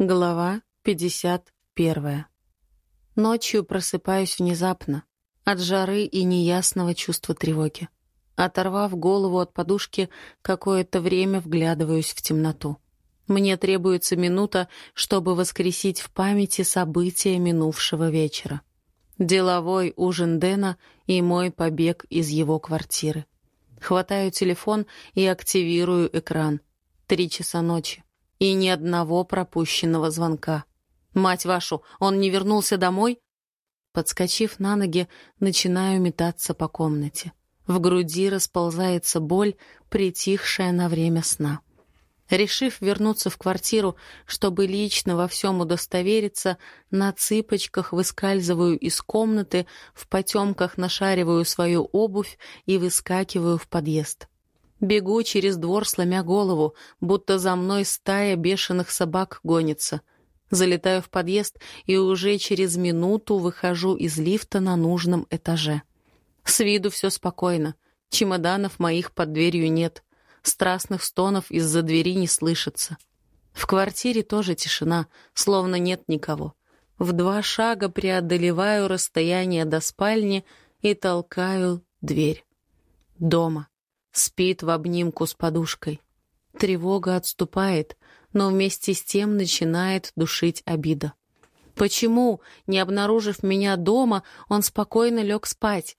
Глава 51. Ночью просыпаюсь внезапно, от жары и неясного чувства тревоги. Оторвав голову от подушки, какое-то время вглядываюсь в темноту. Мне требуется минута, чтобы воскресить в памяти события минувшего вечера. Деловой ужин Дэна и мой побег из его квартиры. Хватаю телефон и активирую экран. Три часа ночи и ни одного пропущенного звонка. «Мать вашу, он не вернулся домой?» Подскочив на ноги, начинаю метаться по комнате. В груди расползается боль, притихшая на время сна. Решив вернуться в квартиру, чтобы лично во всем удостовериться, на цыпочках выскальзываю из комнаты, в потемках нашариваю свою обувь и выскакиваю в подъезд. Бегу через двор, сломя голову, будто за мной стая бешеных собак гонится. Залетаю в подъезд и уже через минуту выхожу из лифта на нужном этаже. С виду все спокойно. Чемоданов моих под дверью нет. Страстных стонов из-за двери не слышится. В квартире тоже тишина, словно нет никого. В два шага преодолеваю расстояние до спальни и толкаю дверь. Дома. Спит в обнимку с подушкой. Тревога отступает, но вместе с тем начинает душить обида. Почему, не обнаружив меня дома, он спокойно лег спать?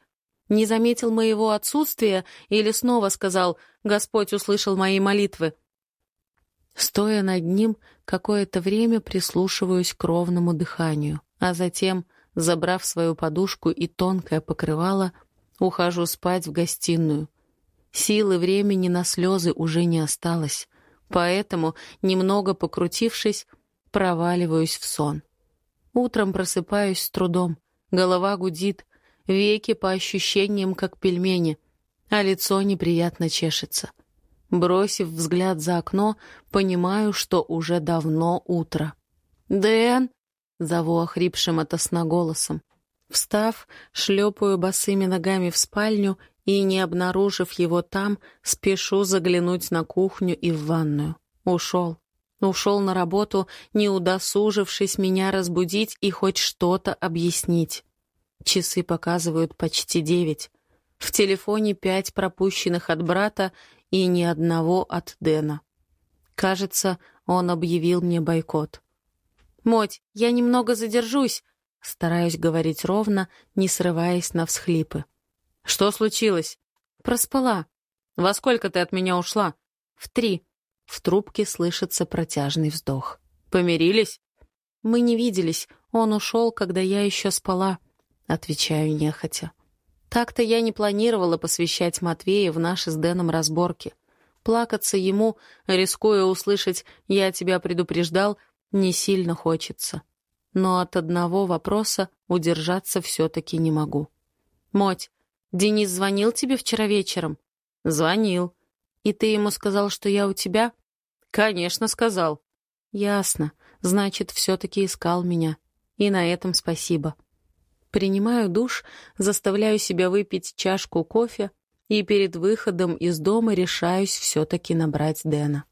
Не заметил моего отсутствия или снова сказал «Господь услышал мои молитвы»? Стоя над ним, какое-то время прислушиваюсь к ровному дыханию, а затем, забрав свою подушку и тонкое покрывало, ухожу спать в гостиную — Силы времени на слезы уже не осталось, поэтому, немного покрутившись, проваливаюсь в сон. Утром просыпаюсь с трудом, голова гудит, веки по ощущениям как пельмени, а лицо неприятно чешется. Бросив взгляд за окно, понимаю, что уже давно утро. «Дэн!» — зову охрипшим от. Встав, шлепаю босыми ногами в спальню и, не обнаружив его там, спешу заглянуть на кухню и в ванную. Ушел. Ушел на работу, не удосужившись меня разбудить и хоть что-то объяснить. Часы показывают почти девять. В телефоне пять пропущенных от брата и ни одного от Дэна. Кажется, он объявил мне бойкот. «Моть, я немного задержусь», — стараюсь говорить ровно, не срываясь на всхлипы. «Что случилось?» «Проспала». «Во сколько ты от меня ушла?» «В три». В трубке слышится протяжный вздох. «Помирились?» «Мы не виделись. Он ушел, когда я еще спала», — отвечаю нехотя. Так-то я не планировала посвящать Матвея в наши с Дэном разборки. Плакаться ему, рискуя услышать «я тебя предупреждал», не сильно хочется. Но от одного вопроса удержаться все-таки не могу. «Моть, Денис звонил тебе вчера вечером? Звонил. И ты ему сказал, что я у тебя? Конечно, сказал. Ясно. Значит, все-таки искал меня. И на этом спасибо. Принимаю душ, заставляю себя выпить чашку кофе и перед выходом из дома решаюсь все-таки набрать Дэна.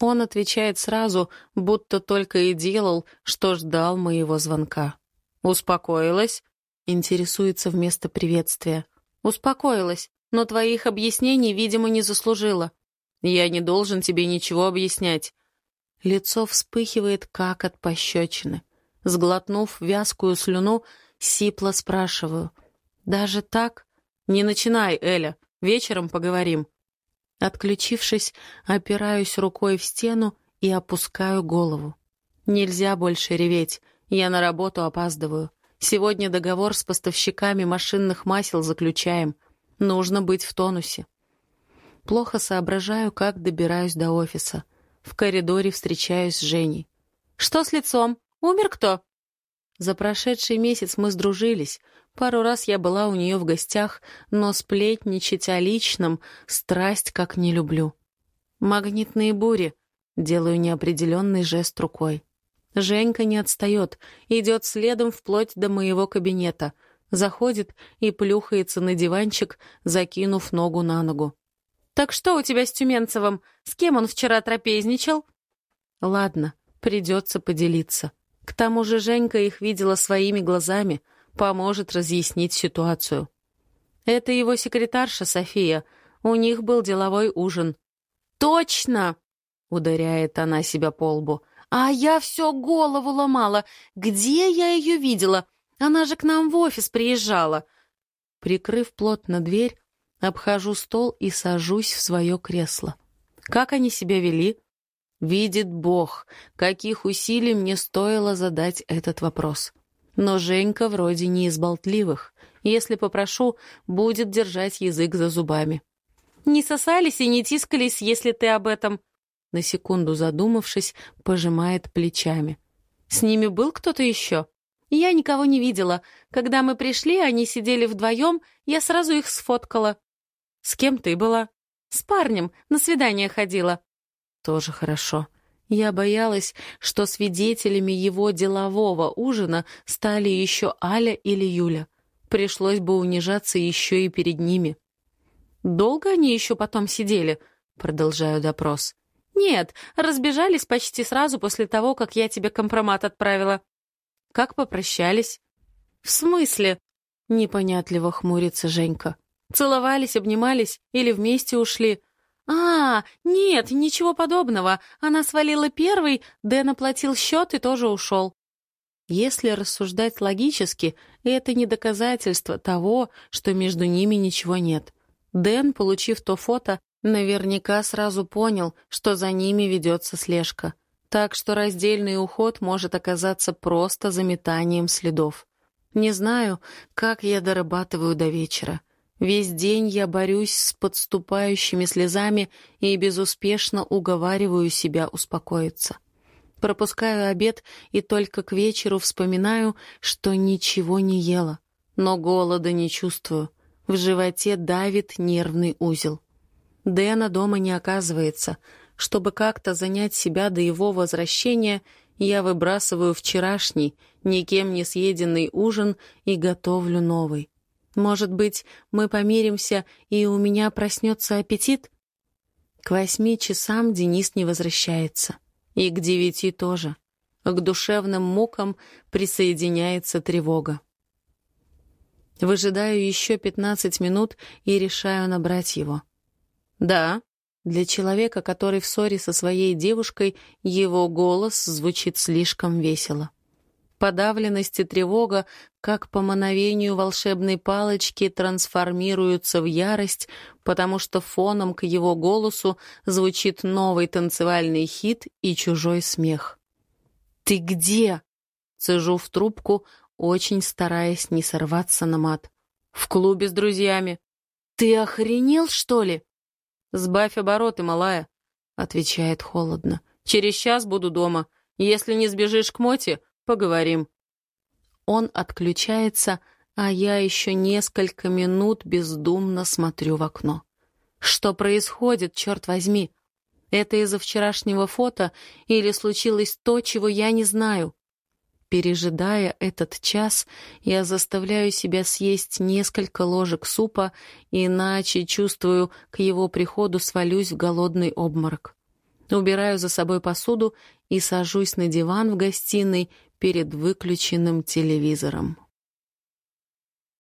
Он отвечает сразу, будто только и делал, что ждал моего звонка. «Успокоилась?» — интересуется вместо приветствия. Успокоилась, но твоих объяснений, видимо, не заслужила. Я не должен тебе ничего объяснять. Лицо вспыхивает, как от пощечины. Сглотнув вязкую слюну, сипло спрашиваю. «Даже так?» «Не начинай, Эля. Вечером поговорим». Отключившись, опираюсь рукой в стену и опускаю голову. Нельзя больше реветь. Я на работу опаздываю. Сегодня договор с поставщиками машинных масел заключаем. Нужно быть в тонусе. Плохо соображаю, как добираюсь до офиса. В коридоре встречаюсь с Женей. «Что с лицом? Умер кто?» За прошедший месяц мы сдружились. Пару раз я была у нее в гостях, но сплетничать о личном страсть как не люблю. «Магнитные бури», — делаю неопределенный жест рукой. Женька не отстает, идет следом вплоть до моего кабинета, заходит и плюхается на диванчик, закинув ногу на ногу. «Так что у тебя с Тюменцевым? С кем он вчера трапезничал?» «Ладно, Придется поделиться. К тому же Женька их видела своими глазами, поможет разъяснить ситуацию. Это его секретарша София. У них был деловой ужин. «Точно!» — ударяет она себя по лбу. «А я все голову ломала. Где я ее видела? Она же к нам в офис приезжала». Прикрыв плотно дверь, обхожу стол и сажусь в свое кресло. Как они себя вели? Видит Бог, каких усилий мне стоило задать этот вопрос. Но Женька вроде не из болтливых. Если попрошу, будет держать язык за зубами. «Не сосались и не тискались, если ты об этом...» На секунду задумавшись, пожимает плечами. «С ними был кто-то еще?» «Я никого не видела. Когда мы пришли, они сидели вдвоем, я сразу их сфоткала». «С кем ты была?» «С парнем. На свидание ходила». «Тоже хорошо. Я боялась, что свидетелями его делового ужина стали еще Аля или Юля. Пришлось бы унижаться еще и перед ними. «Долго они еще потом сидели?» — продолжаю допрос. «Нет, разбежались почти сразу после того, как я тебе компромат отправила». «Как попрощались?» «В смысле?» — непонятливо хмурится Женька. «Целовались, обнимались или вместе ушли?» «А, нет, ничего подобного. Она свалила первый, Дэн оплатил счет и тоже ушел». Если рассуждать логически, это не доказательство того, что между ними ничего нет. Дэн, получив то фото, наверняка сразу понял, что за ними ведется слежка. Так что раздельный уход может оказаться просто заметанием следов. Не знаю, как я дорабатываю до вечера. Весь день я борюсь с подступающими слезами и безуспешно уговариваю себя успокоиться. Пропускаю обед и только к вечеру вспоминаю, что ничего не ела, но голода не чувствую. В животе давит нервный узел. Дэна дома не оказывается. Чтобы как-то занять себя до его возвращения, я выбрасываю вчерашний, никем не съеденный ужин и готовлю новый. Может быть, мы помиримся, и у меня проснется аппетит? К восьми часам Денис не возвращается. И к девяти тоже. К душевным мукам присоединяется тревога. Выжидаю еще пятнадцать минут и решаю набрать его. «Да». Для человека, который в ссоре со своей девушкой, его голос звучит слишком весело. Подавленность и тревога, как по мановению волшебной палочки, трансформируются в ярость, потому что фоном к его голосу звучит новый танцевальный хит и чужой смех. «Ты где?» — цежу в трубку, очень стараясь не сорваться на мат. «В клубе с друзьями». «Ты охренел, что ли?» «Сбавь обороты, малая», — отвечает холодно. «Через час буду дома. Если не сбежишь к Моте, Поговорим». Он отключается, а я еще несколько минут бездумно смотрю в окно. Что происходит, черт возьми? Это из-за вчерашнего фото или случилось то, чего я не знаю? Пережидая этот час, я заставляю себя съесть несколько ложек супа, иначе, чувствую, к его приходу свалюсь в голодный обморок. Убираю за собой посуду и сажусь на диван в гостиной перед выключенным телевизором.